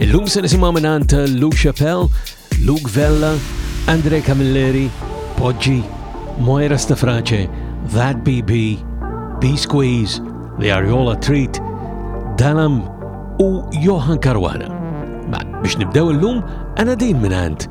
Illum se nisimgħu mingħand Lou Chappelle, Luke Vella, Andre Camilleri, Poġġi, Moira Stafrace, That BB, B Squeeze, The Ariola Treat, Dalam u Johan Karwana. Ma biex nibdew illum għana din mingħand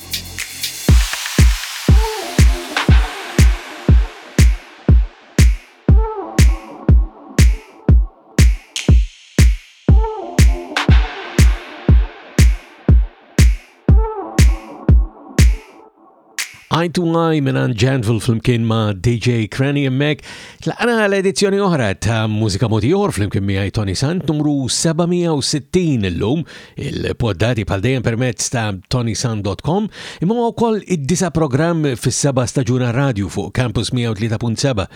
Eye to Eye minan Janville flimkien ma' DJ Cranny Mek. Tlaqna l-edizzjoni oħra ta' Mużika Moti Oħor flimkien miegħi Tony Sant numru 760 illum il-poddati bħal dejjem permezz ta' tonisan.com imma huwa wkoll id-disa programm fis-seba' staġuna radju fuq Campus 103.7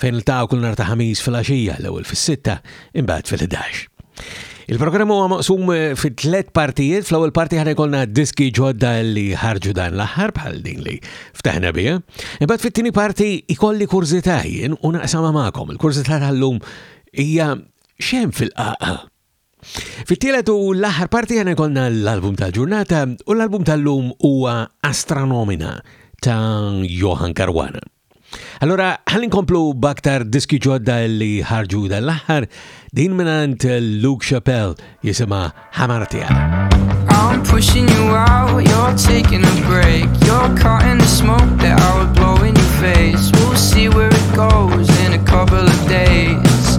fejn iltaqgħu kull nhar ta' ħamis fil-għaxija l-ewwel fis-sitta imbagħad fil-11. Il-programm huwa maqsum fi tliet partijiet, fl-ewwel parti ħana jkollna diski ġodda li ħarġu dan l-aħħar bħal din li ftaħna biha. Imbagħad fit-tieni parti ikolli kurżità jien u naqsama magħkom. Il-kurżità tal-lum hija xem fil-qaqa Fit-tielet u l-aħħar parti għana jkollna l-album tal-ġurnata u l-album tal-lum huwa Astronomina ta' Johan Caruana. Allora, ħallin komplu baktar diski ġodda li ħarġu dal-aħħar, din minant Luke Chappelle jisima Hamartia. I'm pushing you out, you're taking a break, you're cutting the smoke that I would blow in your face. We'll see where it goes in a couple of days.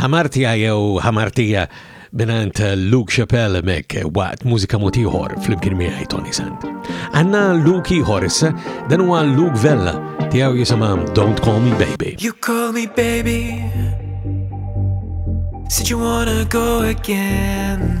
Hamartia jew Hamartija minant Luke Chappelle mek waqt mużika motiħor fl-imkien miħaj Tony Sant. Għanna Luke iħor issa, dan huwa Luke Vella, tijaw jisimam Don't Call Me Baby. You call me baby, said you wanna go again.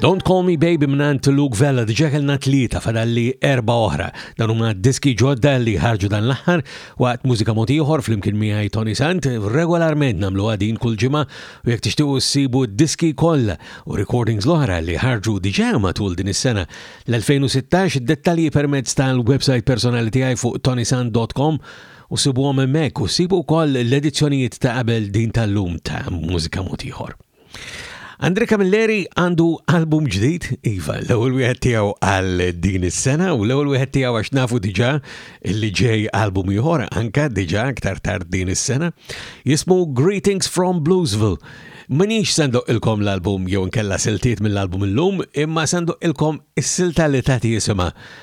Don't Call Me Baby mnant Luke Vella diġa kellna tlieta fadalli erba oħra. Dan huma diski ġodda li ħarġu dan l-aħħar waqt mużika mod ieħor flimkien miegħi Tony Sant regolarment nagħmlu għadin kull ġimgħa u jekk tixtiequ ssibu diski kollha u recordings l-oħra li ħarġu diġa matul din is-sena l-2016 dettalji permezz tal-website personali tiegħi fuq tonysant.com u sibuhom hemmhekk u sibu wkoll l-edizzjonijiet ta' qabel din tal-lum ta' mużika mod ieħor. Andre Camilleri għandu album ġdid, iva, l-ewwel wieħed tiegħu għal din is-sena u l-ewwel wieħed tiegħu għax nafu diġà li ġej album ieħor anka diġà aktar tard din is-sena. Jismu Greetings from Bluesville. Minix sandoq ilkom l-album jew nkella siltiet mill-album illum, imma sandoq ilkom is-silta li tagħti jisimha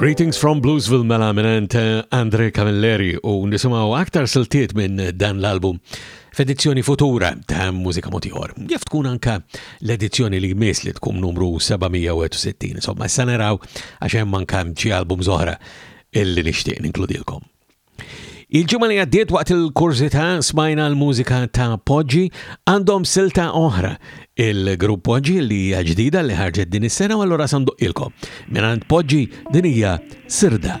Greetings from Bluesville mela minant eh, Andre Camilleri u nisimaw aktar siltiet minn dan l-album f'edizzjoni futura ta' Mużika Motiħor. Jaf tkun anka l-edizzjoni li jmiss li tkun numru 760. Insomma, s-sanaraw għaxem manka ċi album zoħra illi nishtiq ninkludilkom. Il-ġimgħa li għaddiet waqt il-kurzita smajna l-mużika ta' Poġġi għandhom silta oħra il-grupp Poġġi li hija ġdida li ħarġet din is-sena u allura sanduqilkom. Minant Poġġi din hija Sirda.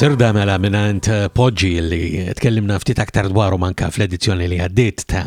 Serda mela minant eh, poġġi li tkellimna ftit aktar dwaru manka fl-edizzjoni li għaddit ta'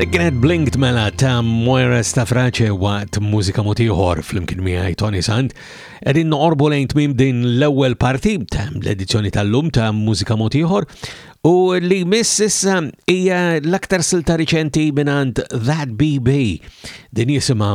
Dik kienet Blinked mela ta' Moira Stafrace waqt mużika motiħor fl-imkien miegħi Tony Sand. Qegħdin noqorbu lejn tmim din l-ewwel parti ta' l-edizzjoni tal-lum ta' mużika motiħor u li miss issa hija l-aktar silta riċenti mingħand That BB din jisimha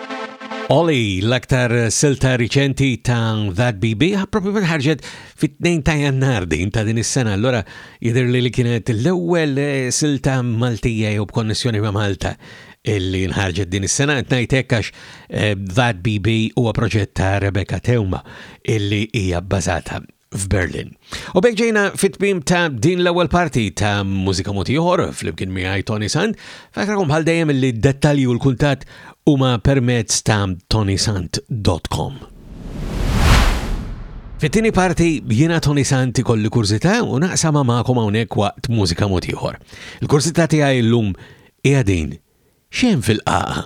Oli, l-aktar silta riċenti ta' That BB, propjament ħarġet fit-2 ta' jannar din ta' din is-sena, allura jidher li li kienet l-ewwel eh, silta Maltija jew b'konnessjoni ma' Malta illi nħarġet din is-sena qed ngħid hekk għax eh, That BB huwa proġett ta' Rebecca Teuma illi hija bbażata f'Berlin. U bekk ġejna fit-tmim ta' din l-ewwel parti ta' mużika moti oħor flimkien miegħi Tony Sant. Fakrakom bħal dejjem li dettalji u l-kuntatt huma permezz ta' tonysant.com. Fit-tieni parti jiena Tony Sant ikolli kurżità u naqsama magħkom hawnhekk waqt mużika moti oħor. Il-kurżità tiegħi llum hija din xejn fil-qaqa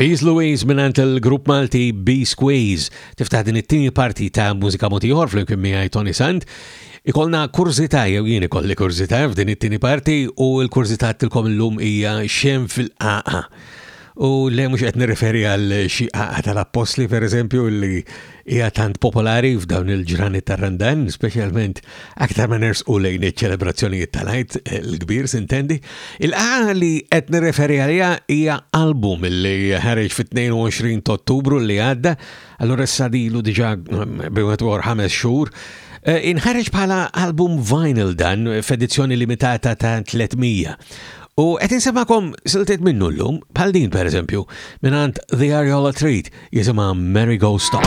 Peace Louise minant il-grupp Malti B Squeeze tiftaħ din it-tieni parti ta' mużika motiħor fl-imkien miegħi Tony Sant. Ikolna kurzita jew jien ikolli kurzita f'din it-tieni parti u l-kurzita tilkom illum hija xem fil-qaqa. U le mhux qed nirreferi għal xi qagħqa tal-appostli pereżempju li hija tant popolari f'dawn il-ġranet tar-Randan, speċjalment aktar ma nersqu lejn iċ-ċelebrazzjonijiet tal-Għid eh, l-kbir sintendi. Il-qagħqa li qed nirreferi għaliha hija album li ħareġ fit-22 ta' Ottubru li għadda allura issa dilu diġa bimet għor ħames xhur, eh, inħareġ bħala album vinyl dan f'edizzjoni limitata ta' 300. U qed insemakom siltiet minnu llum bħal din pereżempju mingħand The Ariola Treat jisimha Mary Go Stop.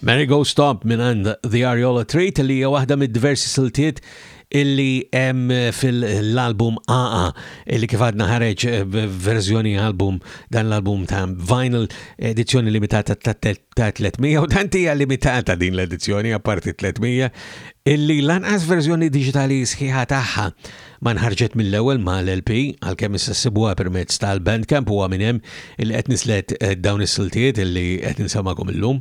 Mary Go Stop mingħand The Ariola Treat li hija waħda mid-diversi siltiet illi hemm fil-album AA illi kif għadna ħareġ eh, verżjoni album dan l-album ta' vinyl edizzjoni limitata ta' 300 u tanti hija limitata din l-edizzjoni apparti 300 illi lanqas verżjoni digitali sħiħa tagħha Ma nħarġet mill-ewwel ma' l-LP, għalkemm issa ssibuha permezz tal-Bandcamp huwa minn hemm li qed nislet eh, dawn is-siltiet li qed insemmakom illum.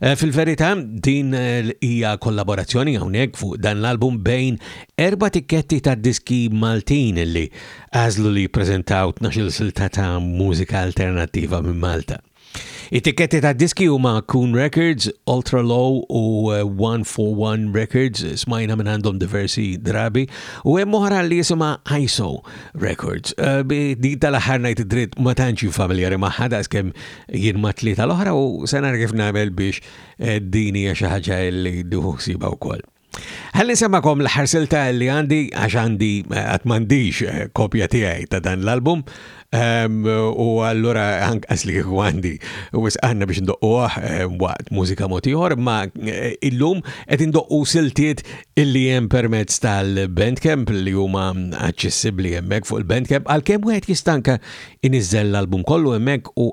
Eh, fil-verità, din eh, hija kollaborazzjoni hawnhekk fuq dan l-album bejn erba' tikketti ta' diski Maltin li għażlu li jippreżentaw 12 silta ta' mużika alternattiva minn Malta. It-tikketti tad-diski huma Kun Records, Ultra Low u 141 Records, smajna minn għandhom diversi drabi, u hemm oħra li jisimha ISO Records. Eh, din tal-aħħar ngħid id-dritt ma tantx familjari magħha daqskemm jien ma tlieta l-oħra u se nara kif nagħmel biex eh, din hija xi ħaġa li duħsibha wkoll. Ħalli semmakom l-ħar silta li għandi, għax għandi eh, għatmandiġ eh, kopja tijaj ta' dan l-album, ehm, u għallura għankas li għandi, u għanna biex ndoqquħ eh, waqt mużika motiħor, ma illum għed ndoqqu siltiet illi jem permezz tal-Bandcamp li huma accessibli jemmek fuq il-Bandcamp, għal-kem għed jistanka inizzel l-album kollu jemmek u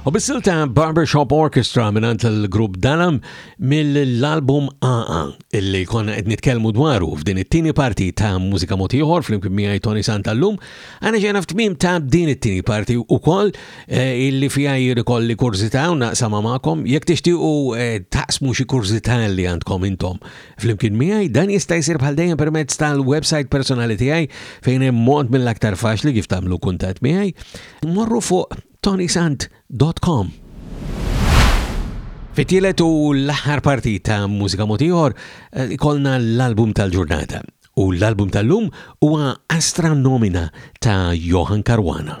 U bissil ta' Barbershop Orchestra minant l-grupp Dalam mill-album AA illi konna qed nitkellmu dwaru f'din it-tieni parti ta' mużika motiħor fl-imkien miegħi Tony Santallum, għana ġena f'tmim ta' din it-tieni parti u koll eh, illi fija jirikolli kurzita u naqsama ma'kom jekk tixtiequ eh, taqsmu xi kurzita li għandkom intom fl-imkien miegħi dan jista' jsir bħal dejjem permezz tal-website personali tiegħi fejn hemm mod mill-aktar faċli kif tagħmlu kuntatt miegħi. Morru fuq tonysant dot com. Fit-tielet u l-aħħar parti ta' Mużika Mod Ieħor eh, ikollna l-album tal-ġurnata u l-album tal-lum huwa Astra Nomina ta' Johan Caruana.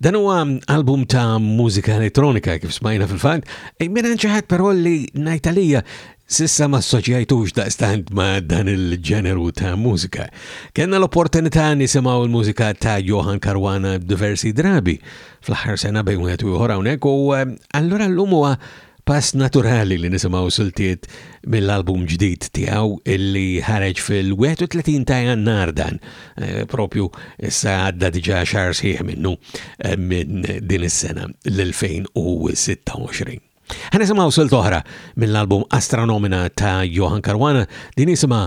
Dan huwa album ta' mużika elettronika kif smajna fil-fatt, minn ħadd però li najtalija sissa ma soċjajtux daqstant ma dan il-ġeneru ta' mużika. Kenna l-opportunità nisimaw il-mużika ta' Johan Karwana diversi drabi fl-aħħar sena bejn wieħed u ieħor hawnhekk u eh, allura llum huwa Pass naturali li nisimgħu siltiet mill-album ġdid tiegħu illi ħareġ fil-31 ta' Jannar dan, eh, propju issa għadda diġà xahar sħiħ minnu eh, minn din is-sena l-2026. Ħanisimgħu silt oħra mill-album Astronomina ta' Johan Karwana din isimha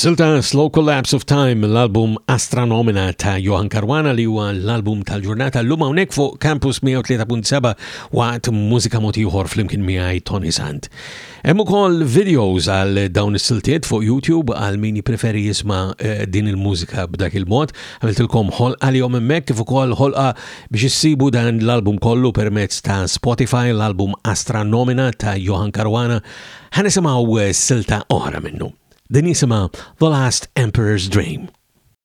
Silta Slow Collapse of Time l-album Astronomina ta' Johan Caruana li huwa l-album tal-ġurnata l-lum hawnhekk fuq Campus 103.7 waqt mużika motiħor flimkien miegħi Tony Sant. Hemm ukoll videos għal dawn is-siltiet fuq YouTube għal min jippreferi jisma' eh, din il-mużika b'dak il-mod. Għamiltilkom ħolqa għalihom hemmhekk kif ukoll ħolqa biex issibu dan l-album kollu permezz ta' Spotify l-album Astra Nomina ta' Johan Caruana. Ħa nisimgħu eh, silta oħra minnu. Din jisimha The Last Emperor's Dream.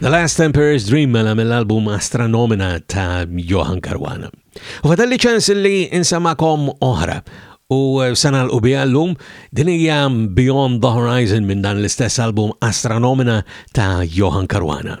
The Last Emperor's Dream mela mill-album Astra Nomina ta' Johan Caruana. U fadalli ċans li insamakom oħra u sanal u biallum din hija Beyond the Horizon minn dan l-istess album Astra Nomina ta' Johan Caruana.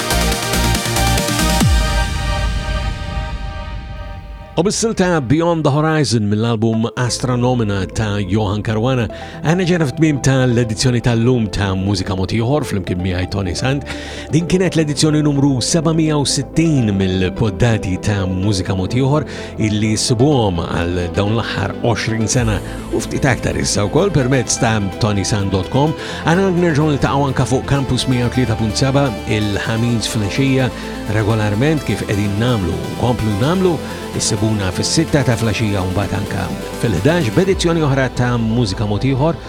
U bis-sil ta' Beyond the Horizon mill-album Astronomina ta' Johan Caruana, għana ġena f'tmim ta' l-edizzjoni tal-lum ta' Mużika Motiħor fl-imkien miħaj Tony Sand. Din kienet l-edizzjoni numru 760 mill-poddati ta' Mużika Motiħor illi sibuħom għal dawn l-ħar 20 sena u ftit aktar issa wkoll permezz ta' tonisan.com għana nerġgħu niltaqgħu anka fuq Campus 103.7 il-ħamis flaxija regolarment kif qegħdin namlu komplu namlu issibuna fis-sitta ta' flaxija u mbagħad anka fil-11 b'edizzjoni oħra ta' mużika motiħor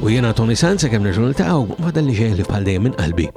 u jiena Tony Sansa kemm nerġgħu niltaqgħu ma' dan li ġej li bħal dejjem minn qalbi.